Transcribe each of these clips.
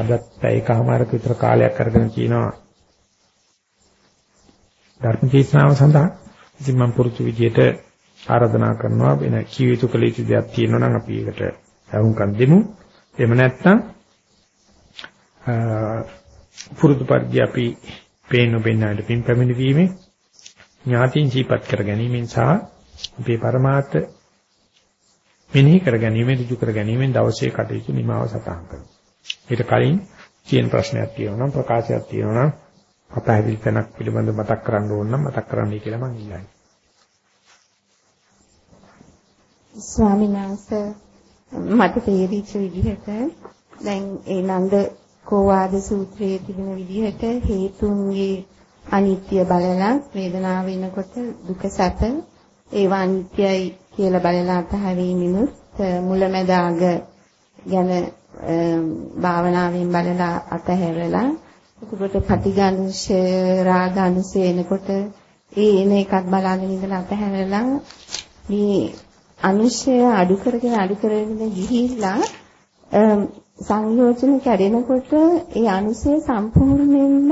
අදත් පැයකමාරක විතර කාලයක් අරගෙන කියනවා ධර්ම දේශනාව සඳහා ඉතින් මම පුරුදු විදියට ආරාධනා කරනවා වෙන කිය යුතු කළ යුතු දෙයක් තියෙනවා නම් අපි ඒකට වුන්කම් දෙමු. එහෙම නැත්නම් පුරුදු පරිදි අපි පේන බෙන්නාට පින් පැමිණීමේ ඥාතින් ජීපත් කර ගැනීමෙන් සහ අපේ પરමාර්ථ මෙනෙහි කර ගැනීමෙන් ඍජු කර ගැනීමෙන් දවසේ කටයුතු නිමාව සටහන් කරනවා. ඊට කලින් තියෙන ප්‍රශ්නයක් තියෙනවා නම් ප්‍රකාශයක් තියෙනවා නම් අපහැදිලි තැනක් පිළිබඳව මතක් කරන්න ඕන නම් මතක් කරන්නයි කියලා මම ඉල්ලන්නේ. ස්වාමීන් වහන්සේ මට තේරිච්ච විදිහට දැන් ඒ නන්ද කෝවාද සූත්‍රයේ තිබෙන විදිහට හේතුන්ගේ අනිත්‍ය බලලා වේදනාව වෙනකොට දුක සැප ඒවා අනිත්‍යයි කියලා බලලා අතහැරීමිනුත් මුලැමැදාග ගැන භාවනාවෙන් බලලා අතහැරලා එතකොට පටිඝානුෂය රාගානුෂය එනකොට ඒ එන එකක් බලාගෙන ඉඳලා අතහැරලා මේ අනුශය අඩු කරගෙන අඩු කරගෙන ගිහිල්ලා සංයෝජන කැඩෙනකොට ඒ අනුශය සම්පූර්ණයෙන්ම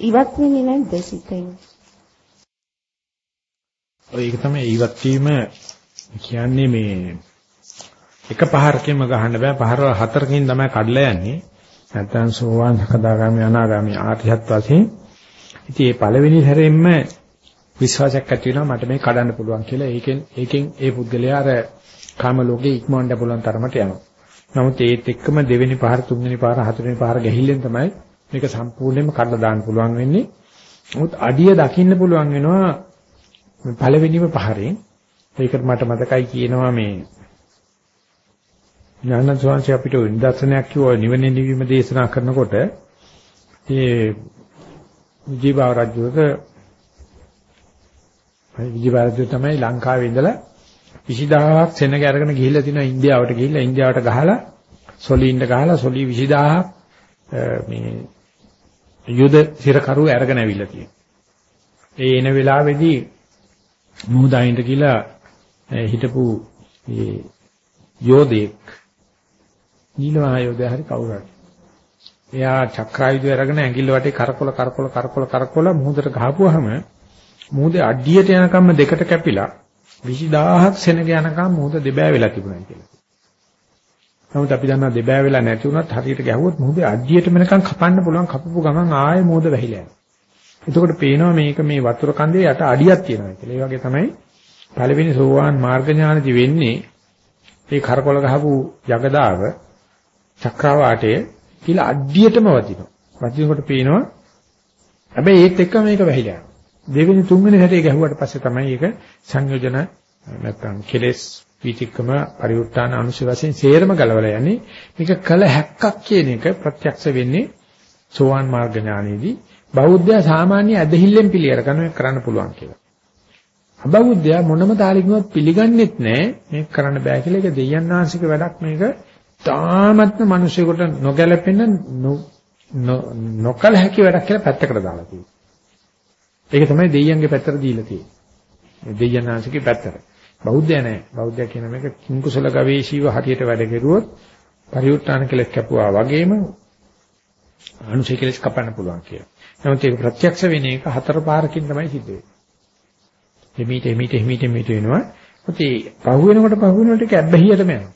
ඉවත් වෙන්නේ නැද්ද සිතෙන්? ඔය ඒක තමයි ඉවත් වීම කියන්නේ මේ එක පහරකින්ම ගහන්න බෑ පහර හතරකින් තමයි කඩලා යන්නේ. නැත්නම් සෝවාන් සකදාගාමි අනාගාමි ආර්යහත් වශයෙන් ඉතින් මේ පළවෙනි හැරෙන්න විශ්වාසයක් ඇති වෙනවා මට මේ කඩන්න පුළුවන් කියලා. ඒකෙන් ඒකෙන් ඒ පුද්ගලයා අර කාම ලෝකේ ඉක්මවන්න පුළුවන් තරමට යනවා. නමුත් ඒත් එක්කම දෙවෙනි පහර තුන්වෙනි පහර හතරවෙනි පහර ගැහිල්ලෙන් තමයි මේක සම්පූර්ණයෙන්ම කඩලා දාන්න පුළුවන් වෙන්නේ. නමුත් අඩිය දකින්න පුළුවන් වෙනවා පළවෙනිම පහරෙන්. ඒකට මට මතකයි කියනවා මේ ඥාන ස්වාමීන් අපිට නිදර්ශනයක් කිව්වා නිවනේ නිවීම දේශනා කරනකොට ඒ විජීව රජුක විජීව රජු තමයි ලංකාවේ ඉඳලා 20000ක් සෙනග අරගෙන ගිහිල්ලා තිනවා ඉන්දියාවට ගිහිල්ලා ඉන්දියාවට ගහලා සොලින්ට ගහලා සොලි 20000ක් මේ යුද සිරකරු අරගෙන ඇවිල්ලා තියෙනවා. ඒ එන වෙලාවේදී මුහුදායින්ට කියලා හිටපු මේ යෝධෙක් නීලමහායෝධය හරි කවුරු හරි. එයා චක්‍රායුධය අරගෙන ඇඟිල්ල වටේ කරකොල කරකොල කරකොල කරකොල මුහුදට ගහපුවාම මුහුදේ අඩියට යනකම් දෙකට කැපිලා 20000ක් සෙනග යනකම් මුහුද දෙබෑ වෙලා තිබුණා කියලා. නමුත් අපි දන්නවා දෙබෑ වෙලා නැති වුණත් හරියට ගැහුවොත් මුහුදේ අඩියට මෙනකම් කපන්න පුළුවන් කපපු ගමන් ආයෙ මුහුද වැහිලා යනවා. එතකොට පේනවා මේක මේ වතුර කන්දේ යට අඩියක් තියෙනවා කියලා. ඒ වගේ තමයි පළවෙනි සෝවාන් මාර්ග ඥානදි වෙන්නේ මේ කරකොල ගහපු යගදාව චක්‍රාවාටයේ කියලා අඩියටම වදිනවා. වදිනකොට පේනවා හැබැයි ඒත් එක්ක මේක වැහිලා යනවා. දෙවෙනි තුන්වෙනි හැටේ ගැහුවට පස්සේ තමයි ඒක සංයෝජන නැත්නම් කෙලස් විචිකම පරිඋත්තාන අනුශය වශයෙන් සේරම ගලවලා යන්නේ. මේක කල හැක්කක් කියන එක ප්‍රත්‍යක්ෂ වෙන්නේ සෝවාන් මාර්ග ඥානෙදී බෞද්ධයා සාමාන්‍ය ඇදහිල්ලෙන් පිළියර කරන්න පුළුවන් කියලා. අබෞද්ධයා මොනම තාලෙකින්වත් පිළිගන්නෙත් නැහැ මේක කරන්න බෑ කියලා. ඒක දෙයයන්ාංශික වැඩක් මේක තාමත්ම මිනිසෙකුට නොගැලපෙන නොකල හැකි වැඩක් කියලා පැත්තකට දාලා තියෙනවා. ඒක තමයි දෙයියන්ගේ පැත්තට දීලා තියෙන්නේ. දෙයියන්ාංශිකේ පැත්තට. බෞද්ධය නෑ. බෞද්ධය කියන මේක කිංකුසල ගවේෂීව හරියට වැඩ කෙරුවොත් පරිඋත්තාන කෙලස් කැපුවා වගේම අනුසය කෙලස් කපන්න පුළුවන් කියලා. නමුත් ඒක ප්‍රත්‍යක්ෂ වෙන එක හතර පාරකින් තමයි සිද්ධ වෙන්නේ. එමීට එමීට එමීට එමීට වෙනවා. මොකද පහු වෙනකොට පහු වෙනකොට ඒක ඇබ්බැහියටම යනවා.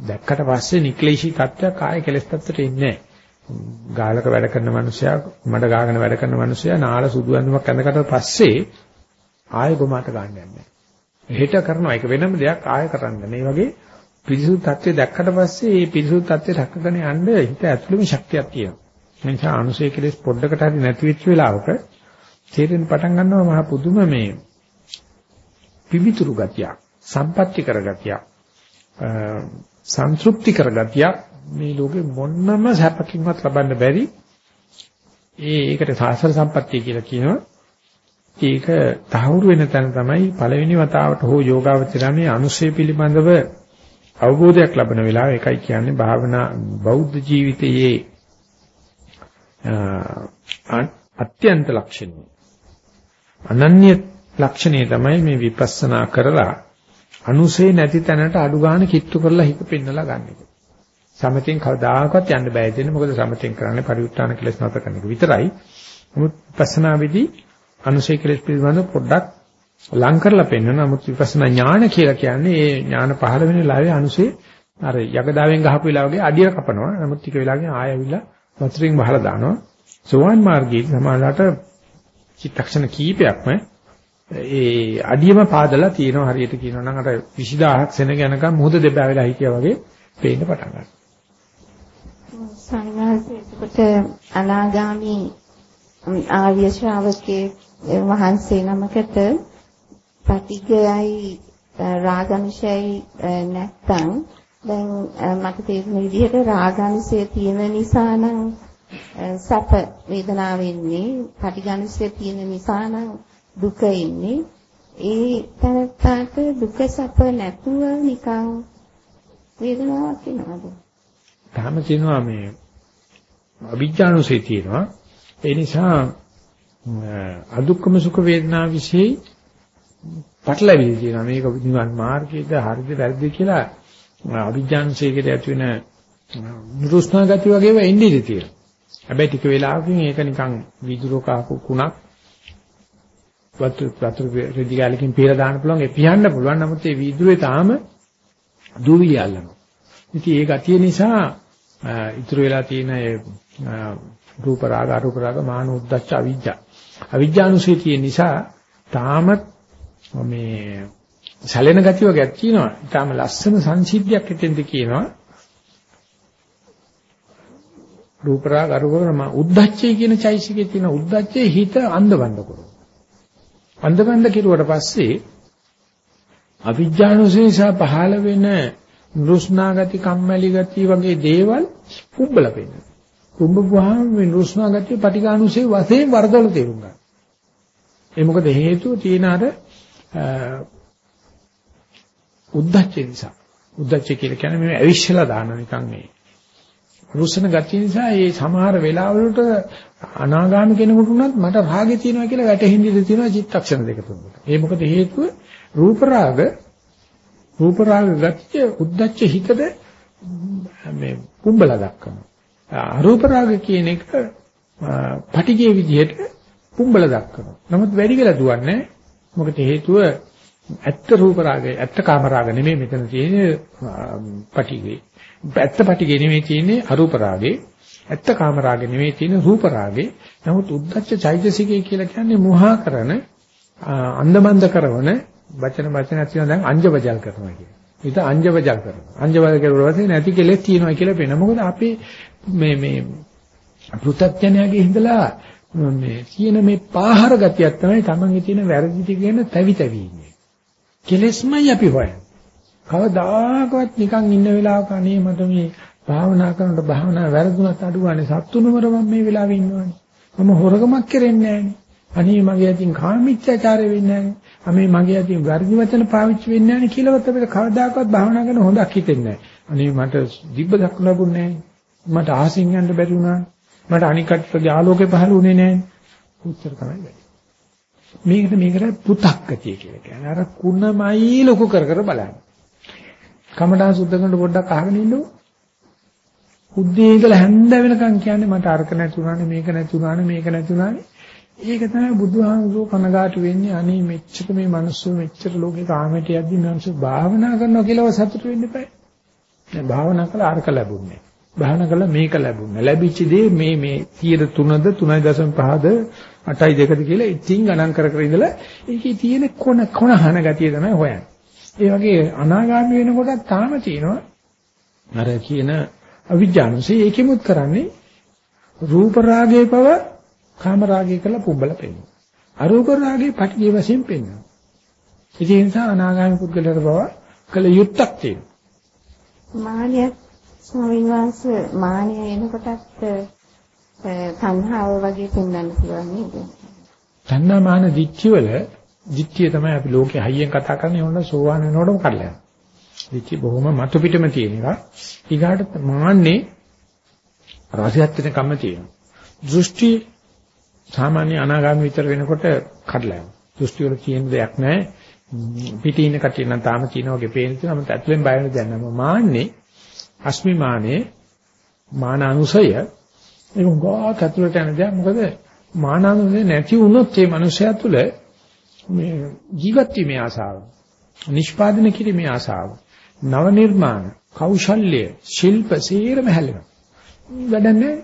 දැක්කට පස්සේ නික්ලේශී තත්ත්වයක් ආයේ කෙලස් තත්ත්වයට එන්නේ නැහැ. ගාලක වැඩ කරන මිනිසයා මඩ ගාගෙන වැඩ කරන මිනිසයා නාල සුදු ඇඳුමක් ඇඳකට පස්සේ ආයෙ ගොමාට ගන්න යන්නේ. හෙට කරනවා ඒක වෙනම දෙයක් ආයෙ කරන්න. මේ වගේ පිරිසුදු තත්ත්වය දැක්කට පස්සේ මේ පිරිසුදු තත්ත්වය රැකගෙන යන්න හිත ඇතුළෙම ශක්තියක් තියෙනවා. ඒ නිසා අනුසය කෙලස් පොඩ්ඩකට හරි නැති වෙච්ච වෙලාවක තේරෙන්න පටන් ගන්නවා මහා පුදුම මේ පිවිතුරු ගතියක්, සම්පත්‍ති කර ගතියක්. සංതൃප්ති කරගතියක් මේ ලෝකේ මොන්නම සැපකින්වත් ලබන්න බැරි. ඒ ඒකට සාසර සම්පත්තිය කියලා කියනවා. ඒක තහවුරු වෙන තැන තමයි පළවෙනි වතාවට හෝ යෝගාවචරණයේ අනුශය පිළිබඳව අවබෝධයක් ලබන වෙලාව. ඒකයි කියන්නේ භාවනා බෞද්ධ ජීවිතයේ අත්‍යන්ත ලක්ෂණය. අනන්‍ය ලක්ෂණය තමයි මේ විපස්සනා කරලා අනුසේ නැති තැනට අඩු ගන්න කිට්ටු කරලා හිත පෙන්නලා ගන්න එක. සමතෙන් කවදාකවත් යන්න බෑ දෙන්නේ මොකද සමතෙන් කරන්නේ පරිඋත්ථාන කෙලස් නැතර කරන එක විතරයි. නමුත් විපස්සනා විදි අනුසය කෙලස් පිළිබඳව පොඩ්ඩක් ලං කරලා පෙන්නන නමුත් විපස්සනා ඥාන කියලා කියන්නේ ඒ ඥාන පහළ වෙන ලාවේ අනුසේ අර යකදාවෙන් ගහපු වෙලාව වගේ අඩිය කපනවා. නමුත් ටික වෙලාවකින් ආය ඇවිල්ලා වතුරින් වහලා දානවා. සෝවාන් මාර්ගයේ සමානලට චිත්තක්ෂණ කීපයක්ම ඒ අඩියම පාදලා තියෙනවා හරියට කියනවා නම් අර 20000ක් සෙනග යනකම් මුහුද දෙබෑ වෙලා හිටියා වගේ පේන්න පටන් ගන්නවා. සංඝාසයට අනාගාමි ආර්ය ශ්‍රාවකේ වහන්සේ නමකට පටිගයයි රාගංශයයි නැත්තම් දැන් මට තේරෙන විදිහට රාගංශය තියෙන නිසා නම් සැප වේදනාව වෙන්නේ පටිඝංශය තියෙන නිසා නම් දුක ඉන්නේ ඒ තනත්තාට දුක සැප නැතුව නිකන් වේදනාවක් එනවාද? තාම තියෙනවා මේ අවිජ්ජානුසය තියෙනවා. ඒ නිසා අදුක්කම සුඛ වේදනා વિશે පටලැවිලි තියෙනවා. මේක නිවන් මාර්ගයේද හරිද වැරදිද කියලා අවිජ්ජානුසයකට ඇති වෙන නිරුස්නා ගති වගේම එන්නේ ඉඳී තියෙනවා. හැබැයි ටික වෙලාවකින් ඒක නිකන් විදුරක කුණක් වතුර වතුර රෙදි ගාලකින් පීලා දාන්න පුළුවන් ඒ පියන්න පුළුවන් නමුත් ඒ වීදුරුවේ තාම දූවිලි අල්ලනවා. ඉතින් ඒ ගතිය නිසා ඉතුරු වෙලා තියෙන ඒ රූප රාග අරූප රාග මාන උද්දච්ච අවිජ්ජා. අවිජ්ජානුසය තියෙන නිසා තාමත් මේ සැලෙන ගතිය වගේක් තියෙනවා. ඊටාම ලස්සන සංසිද්ධියක් හිතෙන්ද කියනවා. රූප රාග අරූප රාග උද්දච්චය කියන චෛසිකේ තියෙන උද්දච්චයේ හිත අන්ධබන්ද කරනවා. අන්ධබන්ද කිරුවට පස්සේ අවිජ්ජානුසය නිසා පහළ වෙන නුස්නා ගති කම්මැලි ගති වගේ දේවල් කුඹල පෙන්නන. කුඹපුවාම මේ නුස්නා ගති පටිඝානුසය වශයෙන් වර්ධවල තේරුම් ගන්න. ඒ මොකද හේතුව තියෙන අර උද්දච්ච නිසා. උද්දච්ච කියලා කියන්නේ මේ ඇවිස්සලා දාන නිකන් මේ. රුස්සන ගතිය නිසා මේ සමහර වෙලාවලට අනාගාමී කෙනෙකුට උනත් මට රාගෙ තියෙනවා කියලා වැටහෙන්නේ තියෙනවා චිත්තක්ෂණ දෙක තුනකට. ඒ මොකද හේතුව රූප රාග රූප රාග ගතිය උද්දච්ච හිතද මේ කුඹලා දක්වනවා. අරූප රාග කියන එක පටිගේ විදිහට කුඹලා දක්වනවා. නමුත් වැඩි වෙලා දුවන්නේ මොකද හේතුව ඇත්ත රූප රාගය ඇත්ත කාම රාග නෙමෙයි මෙතන තියෙන්නේ පටිගේ. ඇත්ත පටිගේ නෙමෙයි තියෙන්නේ අරූප රාගේ. ඇත්ත කාම රාගෙ නෙමෙයි තියෙන්නේ රූප රාගේ. නමුත් උද්දච්ච චෛතසිකය කියලා කියන්නේ මුහා කරන අන්දමන්ද කරන වචන වචන තියෙනවා දැන් අංජබජල් කරනවා කියන්නේ. ඊට අංජබජල් කරනවා. අංජබජල් කරුවා පස්සේ නැති කෙලෙස් තියෙනවා කියලා පේන. මොකද අපි මේ මේ පෘථග්ජනයාගේ හිඳලා මේ කියන මේ පාහර ගතියක් තමයි තමන්ගේ තියෙන වැරදි ටික ගැන තැවි තැවි ඉන්නේ. කෙලෙස්මයි අපි හොයන්නේ. කවදාකවත් නිකන් ඉන්න වෙලාවක අනේ මට මේ භාවනා කරනකොට භාවනා වැරදුනත් අඩුවන්නේ සත්තුනමර මම මේ වෙලාවේ ඉන්නවනේ. මම හොරගමක් කරෙන්නේ නැහනේ. අනේ මගේ අතින් කාමීච්ඡාචාරය වෙන්නේ නැහනේ. අමේ මගේ අතින් වර්ධි වචන පාවිච්චි වෙන්නේ නැහැ කියලාවත් අපිට කවදාකවත් භාවනා කරන හොඳක් හිතෙන්නේ නැහැ. අනේ මට දිබ්බ දක්න ලැබුණේ නැහැ. මට ආසින් යන්න බැරි වුණා. මට අනිකටගේ ආලෝකේ පහළ වුණේ නැහැ. උත්තර තමයි වැඩි. මේකට මේකට පුතක්කතිය කියලා කියන්නේ. අර කුණමයි ලොකු කර කර බලන්න. කමඩා සුද්ධ කරනකොට පොඩ්ඩක් අහගෙන ඉන්නකො. උද්දී ඉඳලා හැන්ද වෙනකන් කියන්නේ මට අරක නැතුණානේ මේක නැතුණානේ මේක නැතුණානේ ඒක තමයි බුදුහාමුදුරුවෝ කනගාටු වෙන්නේ අනේ මෙච්චර මේ මිනිස්සු මෙච්චර ලෝකේ කාමයට යද්දි මිනිස්සු භාවනා කරනවා කියලා සතුටු වෙන්න එපා. දැන් භාවනා කළා අරක ලැබුණේ. භාවනා කළා මේක ලැබුණේ. ලැබිච්ච දේ මේ මේ 3.3ද 3.5ද 8යි 2ද කියලා ඉතින් ගණන් කර කර ඉඳලා ඒකේ තියෙන කොන කොනහන ගතිය තමයි හොයන්නේ. ඒ වගේ අනාගාමී වෙනකොට තාම තියෙනවා අර කියන අවිජ්ජානුසය ඒකෙමුත් කරන්නේ රූප රාගයේ පව කාම රාගය කියලා පුබ්බල පෙන්වනවා. අරූප රාගේ පටිඝය වශයෙන් පෙන්වනවා. ඒ නිසා අනාගාමී පුද්ගලයාට බව කළ යුත්තක් තියෙනවා. මානිය ස්වාමීන් වහන්සේ මානිය එනකොටත් තණ්හාව වගේ පෙන්වන්න පුළුවන් නේද? තණ්හා මාන දිච්චි වල දිච්චිය තමයි අපි ලෝකේ හයියෙන් කතා කරන්නේ ඕන සෝවාන් වෙනකොටම කඩලා යනවා. දිච්චි බොහොම මතු පිටම තියෙන එක. ඊගාට මාන්නේ රසයත් වෙන කම තියෙනවා. දෘෂ්ටි සාමාන්‍ය අනාගාමී විතර වෙනකොට කඩලා යනවා. දෘෂ්ටි වල තියෙන දෙයක් නැහැ. පිටේ ඉන්න කටිය නම් තාම තියෙන වගේ පේන තියෙනවා. මත ඇතුලෙන් බය වෙන දෙයක් නැහැ. මාන්නේ අස්මිමානේ මානානුසය ඒක ගොඩක් ඇතුළට යන දෙයක්. මොකද මානානුසය නැති වුණොත් මේ මනුස්සයා තුළ මේ ජීවත් වීමේ ආසාව නිෂ්පාදනය කිරීමේ ආසාව නව නිර්මාණ කෞශල්‍ය ශිල්ප සීරම හැලෙනවා. වැඩන්නේ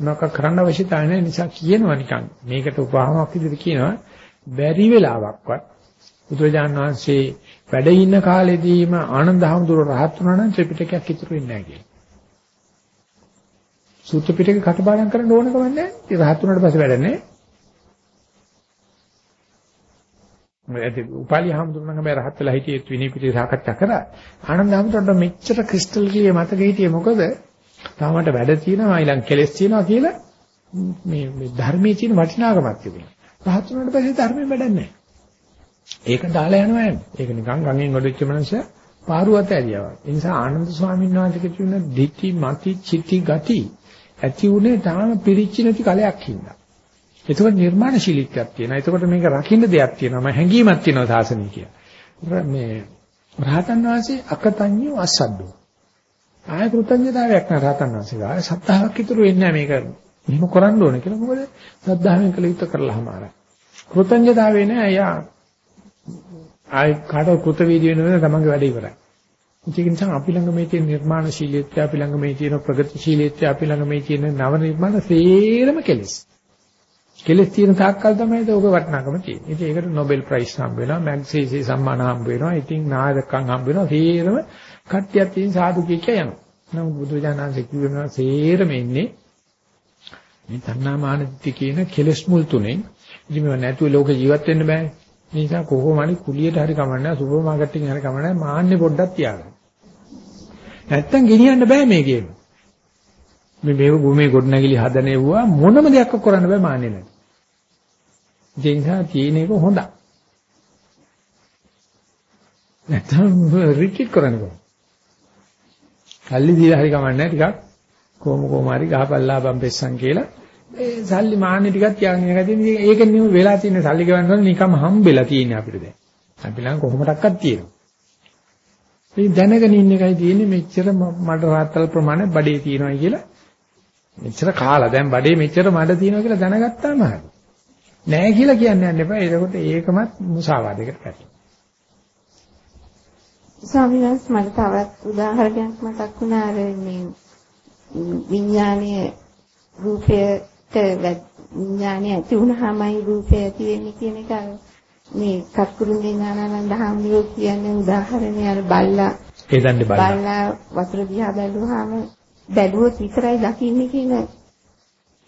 මොනක කරන්න අවශ්‍යතාවය නැහැ. නිසා කියනවා නිකන් මේකට උපහාමයක් විදිහට කියනවා. බැරි වෙලාවක්වත් බුදුරජාණන් වහන්සේ වැඩ ඉන්න කාලෙදීම ආනන්ද හැමදුර රහත් වුණා නම් ත්‍රිපිටකයක් ඉතුරු වෙන්නේ නැහැ කියලා. සූත්‍ර පිටකේ කටපාඩම් කරන්න ඕන කම නැහැ. ඒ රහත් වුණාට පස්සේ වැඩ නැහැ. මේ උපාලි හැමදුරනම් හැබැයි රහත් වෙලා හිටියේ විනය පිටේ සාකච්ඡා කරා. ආනන්ද හැමදුරට මෙච්චර ක්‍රිස්ටල් කීයේ මතක හිටියේ මොකද? තාමට වැඩ තියෙනවා ඊළඟ කෙලස් තියෙනවා කියලා මේ මේ ධර්මයේ තියෙන වටිනාකමක් තිබුණා. රහත් වුණාට පස්සේ ධර්මයෙන් වැඩක් නැහැ. ඒක දාලා යනවා යන්නේ. ඒක නිකන් ගඟෙන් ගොඩෙච්ච මනුස්සයා පාරුවත ඇරියා. ඒ නිසා ආනන්ද ස්වාමීන් වහන්සේ කියන දිටි මති චිති ගති ඇති උනේ තාම පිරිච්ච නැති කලයක් හින්දා. එතකොට නිර්මාණශීලීත්වයක් තියෙනවා. එතකොට මේක රකින්න දෙයක් තියෙනවා. මම හැංගීමක් තියෙනවා සාසනය කියලා. මේ රහතන් වහන්සේ අකතඤ්ඤු අසද්දෝ. ආය කෘතඥතාවයක් නෑ රහතන් වහන්සේලා. ආය සත්‍තාවක් ඉතුරු වෙන්නේ නෑ මේක. එහෙම කරන්න ඕනේ කියලා. මොකද සද්ධාවෙන් කළ යුත්තේ කරලාම ආරයි. කෘතඥතාවේ නෑ අයියා ආයි කාටවත් කෘත වීදි වෙන වෙන තමන්ගේ වැඩ ඉවරයි. ඒක නිසා අපි ළඟ මේ තියෙන නිර්මාණශීලීත්වය අපි ළඟ මේ තියෙන ප්‍රගතිශීලීත්වය අපි ළඟ මේ තියෙන නව නිර්මාණ සේරම කෙලෙස්. කෙලෙස් තියෙන තාක්කල් තමයි ඒක වටිනාකම තියෙන්නේ. ඉතින් ඒකට Nobel Prize හම්බ වෙනවා, මැග්සීසි සම්මාන හම්බ වෙනවා, ඉතින් නායකකම් හම්බ වෙනවා. සේරම කට්ටියක් තියෙන සාදු කිය කිය යනවා. නමුත් බුදුරජාණන්සේ කියනවා සේරම ඉන්නේ මේ තණ්හාමානදිත්‍ය කියන කෙලෙස් මුල් තුනෙන්. ඉතින් මේව නැතුව ලෝක ජීවත් වෙන්න බෑනේ. ඒ නිසා කොහොම හරි කුලියට හරි කමන්නේ සුපර් මාකට් එකකින් හරි කමන්නේ මාන්නේ පොඩ්ඩක් තියාගන්න. නැත්තම් ගෙනියන්න බෑ මේ ගේම. මේ මේක භූමියේ ගොඩනැගිලි හදනෙවුවා මොනම දෙයක් කරන්න බෑ මාන්නේ නැති. ඒ නිසා තියෙන එක හොඳයි. නැත්තම් රිට්‍රීට් කරන්න බෑ. කල්ලි දීලා හරි කමන්නේ ටිකක් කොහොම කොහොම හරි ගහපල්ලා බම්පෙස්සන් කියලා ඒ සල්ලි මාන්නේ ටිකක් තියාගෙන ඉන්න ගැතින් ඒක නෙමෙයි වෙලා තියෙන සල්ලි ගවන්න ඕනේ නිකම් හම්බෙලා තියෙන්නේ අපිට දැන්. අපි ළඟ කොහොමඩක්වත් තියෙනවා. මේ දැනගෙන ඉන්න එකයි තියෙන්නේ මෙච්චර මඩ රාත්තල් ප්‍රමාණය බඩේ තියෙනවා කියලා. මෙච්චර කාලා දැන් බඩේ මෙච්චර මඩ තියෙනවා කියලා දැනගත්තාම හරි. නෑ කියලා කියන්නේ යන්න එපා. ඒකකොට ඒකමත් මුසාවාදයකට පැටලෙනවා. ස්වාමීන් වහන්සේ මට තවත් උදාහරණයක් මතක් වුණා අර මේ විඥානීය රූපයට විඥානය ඇති වුණාමයි රූපය ඇති වෙන්නේ කියන එක මේ කස්කුරුන්ගේ ඥානানন্দ හාමුදුරුවෝ කියන්නේ උදාහරණේ අර බල්ලා හේදන්නේ බල්ලා බල්ලා වතුර දිහා බැලුවාම බැලුවොත් විතරයි දකින්නේ කියන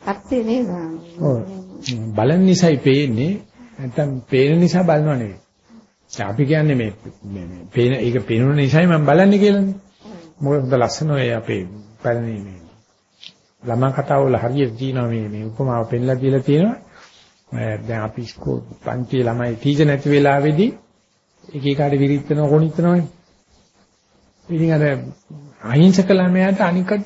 අර්ථය නේද? ඔව්. බලන නිසායි පේන්නේ නැත්තම් පේන නිසා බලනවා නෙවෙයි. අපි කියන්නේ මේ මේ පේන ඒක පේන නිසායි මම බලන්නේ කියලානේ. මොකද ලස්සන ඔය අපේ පැරණි මේ ළමා කතාවල හරියට තියෙනවා මේ මේ උපමාව පෙන්ලා දීලා තියෙනවා. දැන් අපි ස්කෝල් පන්තියේ ළමයි ටීචර් නැති වෙලාවේදී එක එකාට විරිත්තන කොනිටනවනේ. ඉතින් අර අහිංසක ළමයාට අනිකට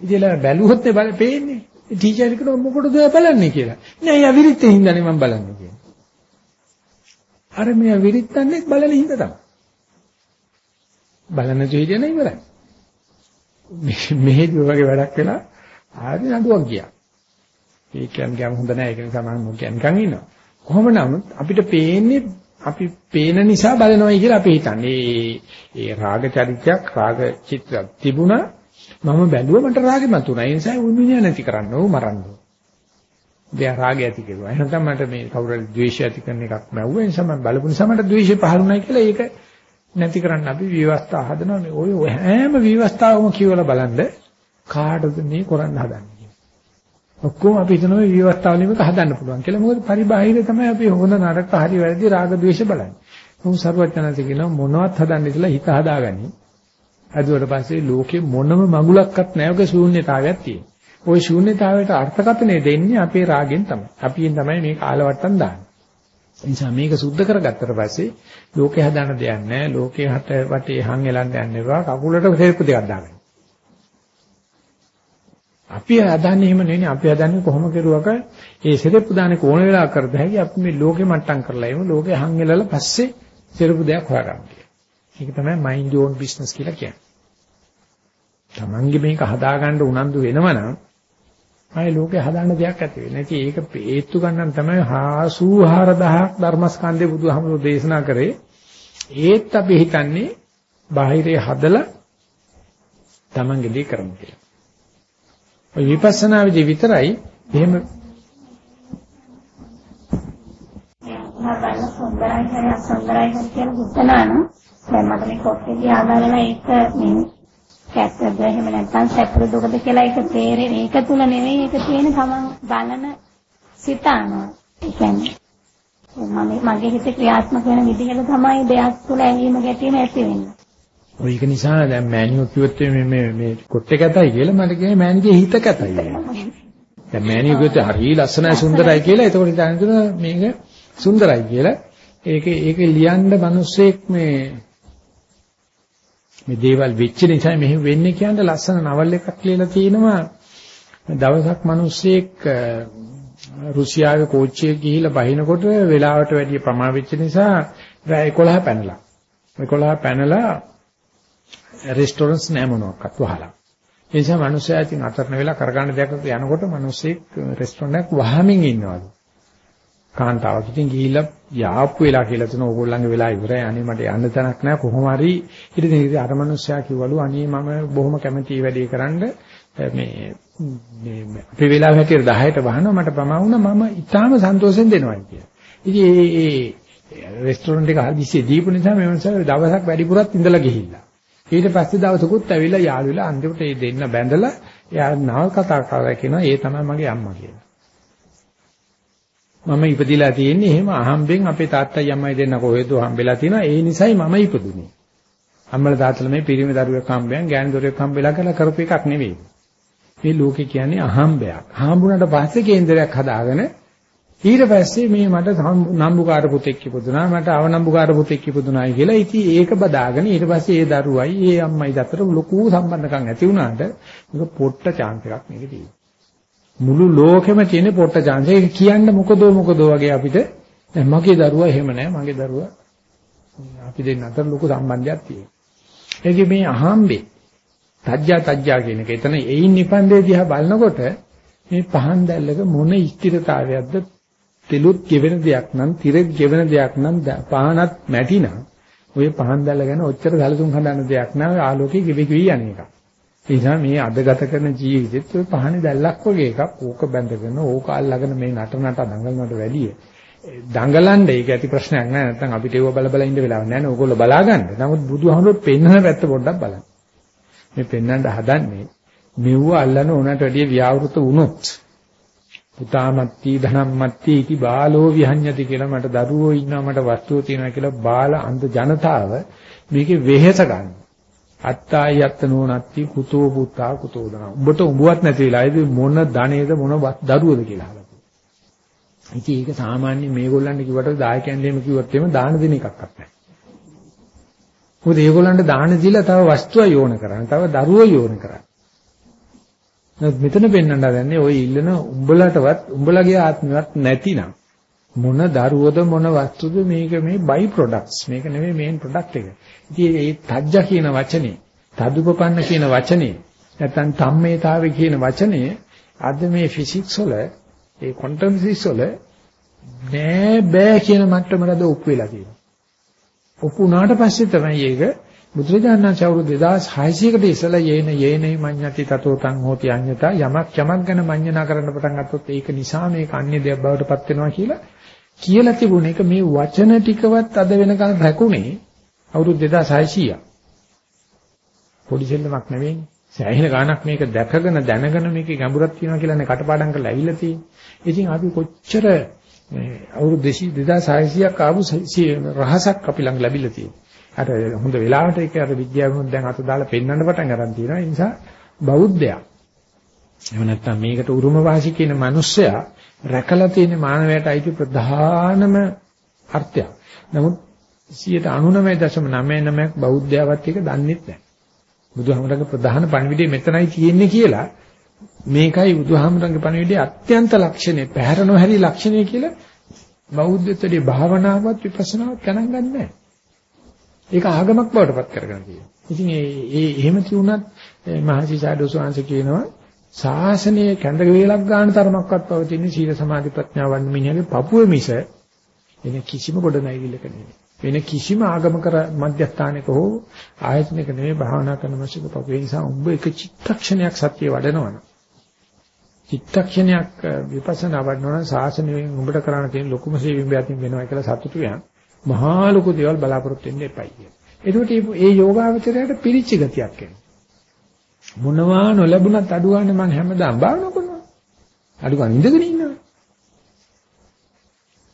ඉතින් බැලුවොත් ඒ බල පේන්නේ. ටීචර් කෙනෙක් මොකටද බලන්නේ කියලා. නෑ යා විරිත්තේ හින්දානේ මම බලන්නේ කියලා. අර මෙයා විරිත්තන්නේ බලන හින්දා තමයි. බලන දෙයක් නේ ඉවරයි. මෙහෙදි වගේ වැඩක් වෙලා ආදි නඩුවක් ගියා. ඒ කියන්නේ හොඳ නැහැ ඒක නිසා මම කියන්නකම් ඉන්නවා. කොහොම නමුත් අපිට පේන්නේ අපි පේන නිසා බලනවායි කියලා අපි හිතන්නේ. ඒ රාග චරිතයක් රාග චිත්‍රයක් තිබුණා මම බැලුවා මට රාගෙමත් උනා. ඒ නිසා උන්විඤ්ඤා නැති කරන්න ඕ මරන්න ඕ. දෙය රාගය ඇති කෙරුවා. එහෙනම් මට මේ කවුරු හරි ද්වේෂය ඇති කරන එකක් නැවුවා. ඒ නිසා මම බලපු නිසා මට ද්වේෂය පහළුණා කියලා ඒක නැති කරන්න අපි විවස්ථා හදනවා මේ ඔය හැම විවස්ථාවම කියවලා බලන්න කාටද මේ කරන්න හදන්නේ ඔක්කොම අපි හිතනවා විවස්ථාවලින් එක හදන්න පුළුවන් කියලා. මොකද පරිබාහිර තමයි අපි හොඳ නරක හරි වැරදි රාග ද්වේෂ බලන්නේ. මොහු සර්වඥාන්සේ කියනවා මොනවත් හදන්න කියලා හිත හදාගනි. අදුවට පස්සේ ලෝකේ මොනම මඟුලක්වත් නැවක ශූන්‍යතාවයක් තියෙනවා. ওই ශූන්‍යතාවයට අර්ථකථනය දෙන්නේ අපේ රාගෙන් තමයි. අපිෙන් තමයි මේ කාලවට්ටම් දාන්නේ. නිසා මේක සුද්ධ කරගත්තට පස්සේ ලෝකේ හදාන දෙයක් නැහැ. ලෝකේ හට වටේ හංගෙලන්න යන්න එපා. කකුලට හේතු දෙකක් දාගන්න. අපි හදන්නේ එහෙම නෙවෙයි. අපි හදන්නේ කොහොම කෙරුවක ඒ සෙරප්පු දාන්නේ කොන වෙලාවක කරද හැකි අපි මේ ලෝකේ මට්ටම් කරලා එමු. ලෝකේ හං එලලා පස්සේ සෙරප්පු දෙයක් හොයාගන්න කියලා. ඒක තමයි mind your own business කියලා කියන්නේ. Tamange මේක හදාගන්න උනන්දු වෙනවනම් ආයේ ලෝකේ හදාන්න දෙයක් ඇති වෙන්නේ නැති. ඒක හේතු ගන්න තමයි 84000ක් ධර්මස්කන්ධේ බුදුහාමුදුරෝ දේශනා කරේ. ඒත් අපි හිතන්නේ බාහිරේ හදලා Tamange දී කරමු කියලා. ඔය විපස්සනා විදි විතරයි. එහෙම බලන සුන්දරයි හරි අසුන්දරයි හරි කියලා හිතනවා නම් දැන් මට මේ කොට්ටේ දිහා බලලා ඒක මේ කැත්තද එහෙම නැත්නම් සැපද දුකද කියලා ඒක තේරෙන්නේ. ඒක තුල නෙවෙයි ඒක තියෙන තමන් බලන සිතානවා ඒ කියන්නේ මම මගේ හිතේ ක්‍රියාත්මක වෙන විදිහට තමයි දෙයක් තුල ඇලීම ගැටීම ඇති වෙන්නේ. ඔය ඒක නිසා දැන් මෑනියෝ කිව්වොත් මේ මේ මේ කොට්ටේ කැතයි කියලා මට කියන්නේ මෑනිගේ හිත කැතයි කියලා. දැන් මෑනියෝ කිව්වොත් හරි ලස්සනයි සුන්දරයි කියලා එතකොට හිතන්නේ මේක සුන්දරයි කියලා. ඒක ඒක ලියන්න මිනිස්සෙක් මේ මේ දේවල් වෙච්ච නිසා මෙහෙම වෙන්නේ කියන්නේ ලස්සන නවල් එකක් ලියලා තිනවා. දවසක් මිනිස්සෙක් රුසියාවේ කෝච්චියක ගිහිල්ලා බහිනකොට වෙලාවට වැඩිය ප්‍රමාණ වෙච්ච නිසා රෑ 11 පැනලා. 11 පැනලා රෙස්ටොරන්ට්ස් නෑ මොනවාක්වත් වහලා. ඒ නිසා මිනිස්සයා ඉතින් අතරන වෙලා කරගන්න දෙයක් යනකොට මිනිස්සෙක් රෙස්ටොරන්ට් එකක් වහමින් ඉන්නවලු. කාන්තාවක් ඉතින් ගිහිල්ලා යාප්පු වෙලා කියලා තුන ඕගොල්ලන්ගේ වෙලා ඉවරයි. අනේ මට යන්න තැනක් නැහැ කොහොම හරි. ඉතින් අර මිනිස්සයා කිව්වලු අනේ මම බොහොම කැමතියි වැඩේ කරන්න මේ මේ අපි වෙලාව හැටියට 10ට වහනවා මට ප්‍රමා වුණා මම ඊටාම සන්තෝෂෙන් දෙනවා කියලා. ඉතින් ඒ ඒ රෙස්ටොරන්ට් එක හදිස්සියේ දීපු නිසා මේ මිනිස්සු දවසක් වැඩිපුරත් ඉඳලා ගිහිල්ලා. ඊට පස්සේ දවසකුත් ඇවිල්ලා යාළු වෙලා අන්තිමට ඒ දෙන්න බැඳලා එයා නව කතා කරලා කියනවා ඒ තමයි මගේ අම්මා කියලා. මම ඉපදිලා තියෙන්නේ එහෙම අහම්බෙන් අපේ තාත්තයි අම්මයි දෙන්න කොහෙද හම්බෙලා තියෙනවා ඒ නිසයි මම ඉපදුනේ. අම්මලා තාත්තලා මේ පිරිමි දරුවෙක් හම්බෙන් ගෑනු දරුවෙක් හම්බෙලා කරලා කරපු එකක් නෙවෙයි. මේ ලෝකේ කියන්නේ අහම්බයක්. හම්බුණාට පස්සේ කේන්දරයක් හදාගෙන ඊට පස්සේ මේ මට නම්බුකාර පුතෙක් ඉපදුනා මට අවනම්බුකාර පුතෙක් ඉපදුනායි කියලා ඉතින් ඒක බදාගෙන ඊට පස්සේ ඒ දරුවයි ඒ අම්මයි අතර ලොකු සම්බන්ධකම් ඇති වුණාට මේක පොට්ට chance එකක් මේක තියෙනවා. මුළු ලෝකෙම තියෙන පොට්ට chance. ඒක කියන්න මොකද මොකද වගේ අපිට මගේ දරුවා එහෙම නැහැ මගේ දරුවා අපි දෙන්න අතර ලොකු සම්බන්ධයක් තියෙනවා. ඒකේ මේ අහම්බේ තජ්ජා තජ්ජා කියන එක. එතන එයින් නිපන්දේ දිහා බලනකොට මේ පහන් දැල්ලක මොන ස්ථිරතාවයක්ද තෙලුත් ගෙවෙන දෙයක් නම් තිරෙත් ගෙවෙන දෙයක් නම් පහනත් මැටිනම් ඔය පහන් දැල්ල ගැන ඔච්චර සැලසුම් හදන්න දෙයක් නෑ ආලෝකයේ ගෙවි ගෙවි යන එක. ඒ නිසා මේ අද ගත කරන ජීවිතෙත් ඔය පහනේ දැල්ලක් වගේ එකක් ඕක බැඳගෙන ඕක අල්ලගෙන මේ නට නට දඟලනට වැඩිය දඟලන්න ඒක ඇති ප්‍රශ්නයක් නෑ නැත්නම් අපිට ඒව බල බල ඉන්න වෙලාවක් නෑ නේ ඕගොල්ලෝ බලා ගන්න. නමුත් බුදුහාමුදුරුවෝ පෙන්වන පැත්ත පොඩ්ඩක් බලන්න. මේ පෙන්වන්න හදන්නේ මෙව්ව අල්ලන උනට වැඩිය ව්‍යවෘත වුණොත් පුතාමත්ති ධනම්මත්ති इति බාලෝ විහඤ්ඤති කියලා මට දරුවෝ ඉන්නවා මට වස්තුව තියෙනවා කියලා බාල අන්ධ ජනතාව මේකේ වෙහෙස ගන්න. අත්තායි අත්ත නෝනත්ති කුතෝ පුතා කුතෝ දන. උඹට උඹවත් නැති වෙලා ඒ මොන ධනේද මොන දරුවද කියලා අහලා. ඉතින් ඒක සාමාන්‍ය මේගොල්ලන්ට කිව්වට දායකයන් දෙම කිව්වොත් එimhe දාන දෙන එකක්වත් නැහැ. මොකද ඒගොල්ලන්ට දාන දීලා තව වස්තුව යෝන කරන්නේ. තව දරුවෝ යෝන කරන්නේ. නමුත් මෙතන පෙන්වන්න හදන්නේ ওই ඉල්ලන උඹලටවත් උඹලගේ ආත්මවත් නැතිනම් මොන දරුවද මොන වස්තුද මේක මේ බයි ප්‍රොඩක්ට්ස් මේක නෙමෙයි මේන් ප්‍රොඩක්ට් එක. ඉතින් මේ තජ්ජ කියන වචනේ, තදුපපන්න කියන වචනේ, නැත්නම් තම්මේතාවේ කියන වචනේ අද මේ ෆිසික්ස් වල ඒ ක්වොන්ටම් ෆිසික්ස් වල නෑ බෑ කියන මට්ටමකට ඔප්පු වෙලා තියෙනවා. ඔප්පු වුණාට පස්සේ තමයි ඒක බුදුරජාණන් වහන්සේ අවුරුදු 2600කට ඉස්සලා යේන යේනේ මඤ්ඤති තතෝ තං හෝති අඤ්ඤතා යමක් යමක් ගැන මඤ්ඤණා කරන්න පටන් ගත්තොත් ඒක නිසා මේක අන්‍ය දෙයක් බවට පත් වෙනවා කියලා කියලා තිබුණ එක මේ වචන ටිකවත් අද වෙනකන් රැකුනේ අවුරුදු 2600ක්. පොඩි සෙල්ලමක් නෙවෙයි. සෑහෙන ගාණක් මේක දැකගෙන දැනගෙන මේකේ ගැඹුරක් තියෙනවා කියලානේ කටපාඩම් කරලා ඇවිල්ලා තියෙන්නේ. ඉතින් අපි කොච්චර මේ අවුරුදු 2600ක් ආපු රහසක් අපි ළඟ ලැබිලා තියෙනවා. අර හොඳ වෙලාවට ඒක අර විද්‍යාවෙන් දැන් අත දාලා පෙන්වන්න පටන් ගන්න තියෙනවා. ඒ නිසා බෞද්ධයා එහෙම නැත්නම් මේකට උරුම වාසි කියන මිනිස්සයා රැකලා තියෙන මානවයට අයිති ප්‍රධානම අර්ථය. නමුත් 99.99ක් බෞද්ධයවත් එක දන්නේ නැහැ. බුදුහාමරගේ ප්‍රධාන පණිවිඩය මෙතනයි තියෙන්නේ කියලා මේකයි බුදුහාමරගේ පණිවිඩයේ අත්‍යන්ත ලක්ෂණය, පැහැර නොහැරි ලක්ෂණය කියලා බෞද්ධත්වයේ භාවනාවත් විපස්සනාවත් ගණන් ගන්නෑ. ඒක ආගමක් බවට පත් කරගෙන තියෙනවා. ඉතින් ඒ ඒ එහෙම තියුණත් මහසි සාදු ස්වාමීන් කියනවා ශාසනයේ කැඳ වේලක් ගන්න තරමක්වත් පවතින සීල සමාධි ප්‍රඥාවන් මිනිහගේ පපුවේ මිස වෙන කිසිම ගොඩ නැගිල්ලක නෙවෙයි. වෙන කිසිම ආගමක මධ්‍යස්ථානයක හෝ ආයතනයක නෙවෙයි භාවනා කරන මාසික පපුවේ නිසා උඹ එක චිත්තක්ෂණයක් සත්‍ය වඩනවනම් චිත්තක්ෂණයක් විපස්සනා වඩනවනම් ශාසනයෙන් උඹට කරන්න තියෙන ලොකුම සේවිම්බයකින් වෙනවා කියලා සතුටු වෙන මහා ලොකු දේවල් බලාපොරොත්තු වෙන්න එපයි කියන. ඒකට මේ යෝගාවචරයට පිරිච්ච ගතියක් එනවා. මොනවා නොලැබුණත් අඩු ගන්න මම හැමදාම භාවනා කරනවා. අඩු ගන්න ඉඳගෙන ඉන්නවා.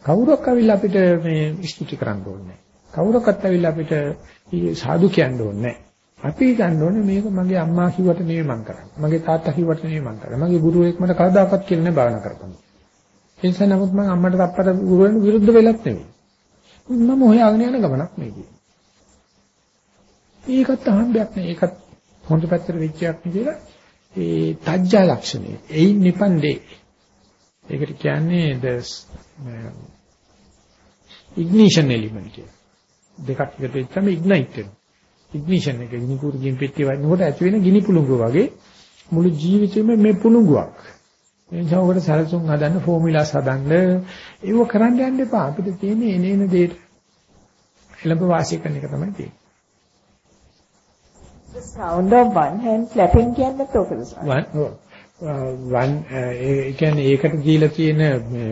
කවුරක් අවිල්ලා අපිට මේ ස්තුති කරන්න ඕනේ කවුරක්වත් අවිල්ලා අපිට සාදු කියන්න ඕනේ අපි හිතන්න ඕනේ මේක මගේ අම්මා කිව්වට නෙවෙයි මං කරන්නේ. මගේ තාත්තා කිව්වට නෙවෙයි මං කරන්නේ. මගේ ගුරුවරයෙක් මට කවදාකවත් කියලා නෑ භාවනා කරපන්. ඒ නිසා නමුත් මම අම්මට තාත්තට ගුරුවරයන් විරුද්ධ වෙලත් නෙවෙයි. මම හොයාගෙන යන ගමනක් මේකේ. ඒකත් අහම්බයක් නේ. ඒකත් හොඳ පැත්තට වෙච්චයක් නේ කියලා ඒ තජ්ජා ලක්ෂණය. එයින් නිපන්දේ. ඒකට කියන්නේ the uh, ignition element කියලා. දෙකක් එකතු වෙච්චම ignite වෙනවා. ignition එක ගිනි කුරුකින් පෙට්ටිය වදිනකොට ඇති වෙන ගිනි පුළඟුව වගේ මුළු ජීවිතේම මේ පුළඟුවක්. ඒ නිසා ඔකට සැලසුම් හදන්න ෆෝමියුලාස් හදන්න ඒව කරන්න යන්න එපා. අපිට තියෙන්නේ එනේන දෙයට එළඹ වාසිය කරන එක තමයි තියෙන්නේ. The sound of one hand clapping කියන්නේ තෝකද? one one ඒ කියන්නේ ඒකට දීලා තියෙන මේ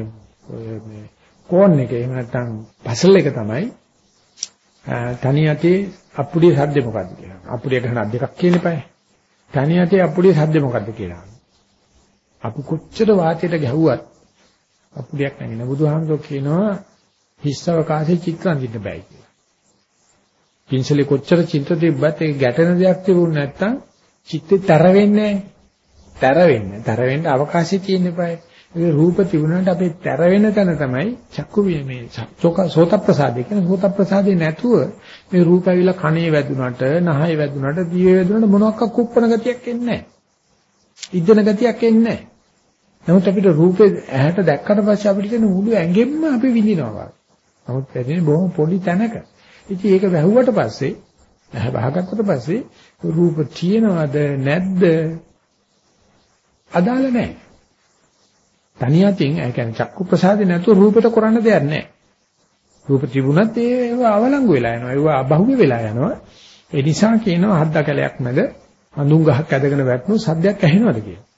මේ කෝන් එක එහෙම නැත්නම් පසල් එක තමයි තනි යතේ අප්පුඩිය සද්ද මොකද්ද කියලා. අප්පුඩිය ගහන දෙකක් කියන එපායි. තනි යතේ අප්පුඩිය සද්ද මොකද්ද කියලා. අපි කොච්චර වාතයට ගැහුවත් අප්පුඩියක් නැගින බුදුහාමුදුරුවෝ කියනවා හිස්සවකාශයේ චිත්‍ර අඳින්න බෑ කියලා. පින්සලේ කොච්චර චිත්‍ර තිබ්බත් ඒක ගැටෙන දෙයක් තිබුණ නැත්නම් චිත්තේ තර වෙන්නේ නැහැ. තර වෙන්නේ. තර වෙන්න අවකාශය තියෙන්න eBay. ඒ රූප තිබුණාට අපේ තර වෙන තැන තමයි චක්කු මේ සෝත ප්‍රසාදේ කියන සෝත ප්‍රසාදේ නැතුව මේ රූප ඇවිල්ලා කනේ වැදුනට, නහය වැදුනට, දිවේ වැදුනට මොනවාක් කුප්පන ගතියක් එන්නේ නැහැ. ඉද්දන ගතියක් එන්නේ නැහැ. නමුත් අපිට රූපේ ඇහැට දැක්කට පස්සේ අපිට තියෙන මුළු ඇඟෙන්ම අපි විඳිනවා. නමුත් පැදෙන්නේ බොහොම පොඩි තැනක. ඉතින් ඒක වැහුවට පස්සේ ඇහැ වහගත්තට පස්සේ රූප තියෙනවද නැද්ද අදාළ නැහැ. තනියටින් ඒ කියන්නේ චක්කු ප්‍රසාදේ නැතුව රූපෙට කරන්න දෙයක් නැහැ. රූප තිබුණත් ඒව අවලංගු වෙලා යනවා. ඒව අබහුවේ වෙලා යනවා. ඒ නිසා කියනවා හද්ද කැලයක් නැද හඳුන් ගහක් ඇදගෙන වැටුණු සද්දයක් ඇහෙනවද කියලා.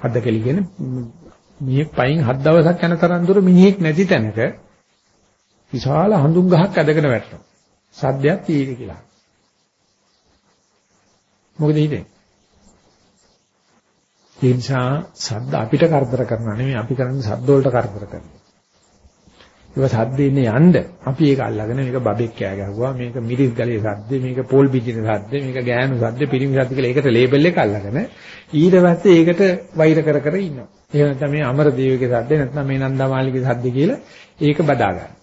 හද්ද කැලි කියන්නේ මිනිහෙක් පයින් හත් දවසක් යන තරම් දුර මිනිහෙක් නැති තැනක විශාල හඳුන් ගහක් ඇදගෙන වැටෙනවා. සද්දයක් තියෙයි කියලා. මොකද හිතේ? ඒ නිසා සද්ද අපිට කරදර කරනවා නෙමෙයි අපි කරන්නේ සද්ද වලට කරදර කරනවා. ඒක සද්ද ඉන්නේ යන්න අපි ඒක අල්ලගෙන මේක බබෙක් කෑ ගැහුවා මේක මිරිස් ගලේ සද්ද මේක පෝල් බිජින සද්ද මේක ගෑනු සද්ද පිරිමි සද්ද කියලා ඒකට ලේබල් එක අල්ලගෙන ඊට පස්සේ ඒකට වෛර කර කර ඉන්නවා. එහෙම නැත්නම් මේ අමරදේවගේ සද්ද නැත්නම් මේ නන්දමාලිගේ සද්ද කියලා ඒක බදා ගන්න.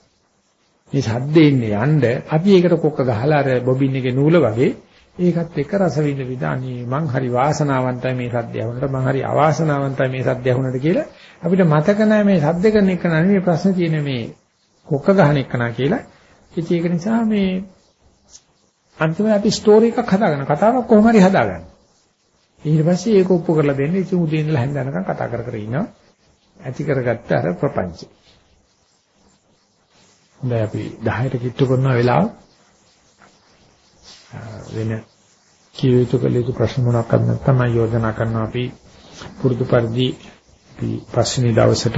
මේ සද්දේ ඉන්නේ යන්න අපි ඒකට කොක්ක ගහලා අර බොබින් එකේ නූල වගේ ඒකත් එක්ක රස විඳ විදානී මං හරි වාසනාවන්තයි මේ සද්දය වුණාට මං හරි අවාසනාවන්තයි මේ සද්දය වුණාට කියලා අපිට මතක නැහැ මේ සද්ද කරන එක නෙමෙයි ප්‍රශ්න තියෙන්නේ මේ කොක්ක ගහන එක නා කියලා. ඉතින් ඒක නිසා මේ අන්තිමට අපි ස්ටෝරි එකක් හදාගන්න කතාවක් කොහොම හරි හදාගන්න. ඊට පස්සේ ඒක ඔප්පු කරලා දෙන්න ඉතින් උදේ ඉඳලා හැන්දනකම් කතා කර කර ඉන්නවා. ඇති කරගත්ත අර ප්‍රපංචේ. හොඳයි අපි 10ට කිට්ටු කරන වෙලාව වෙන කිය යුතු කළ යුතු ප්‍රශ්න මොනවාක්වත් නැත්නම් මම යෝජනා කරනවා අපි පුරුදු පරිදි අපි පස්වෙනි දවසට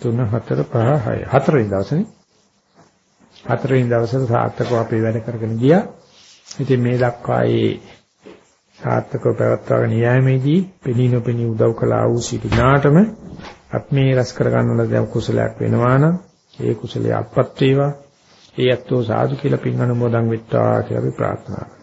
3 4 5 6 හතරවෙනි දවසනේ. හතරවෙනි දවසට සාර්ථකව අපි වැඩ කරගෙන ගියා. ඉතින් මේ දක්වා ඒ සාර්ථකව පැවැත්වාගෙන යෑමේදී පෙනී නොපෙනී උදව් කළා වූ සිටිනාටම අපි මේ රස කර ගන්නවල දැන් කුසලයක් වෙනවා නම් ඒ කුසලයේ අත්පත් වේවා. ඒ ඇත්තෝ සාදු කියලා පින් අනුමෝදන් වෙත්වා කියලා අපි ප්‍රාර්ථනා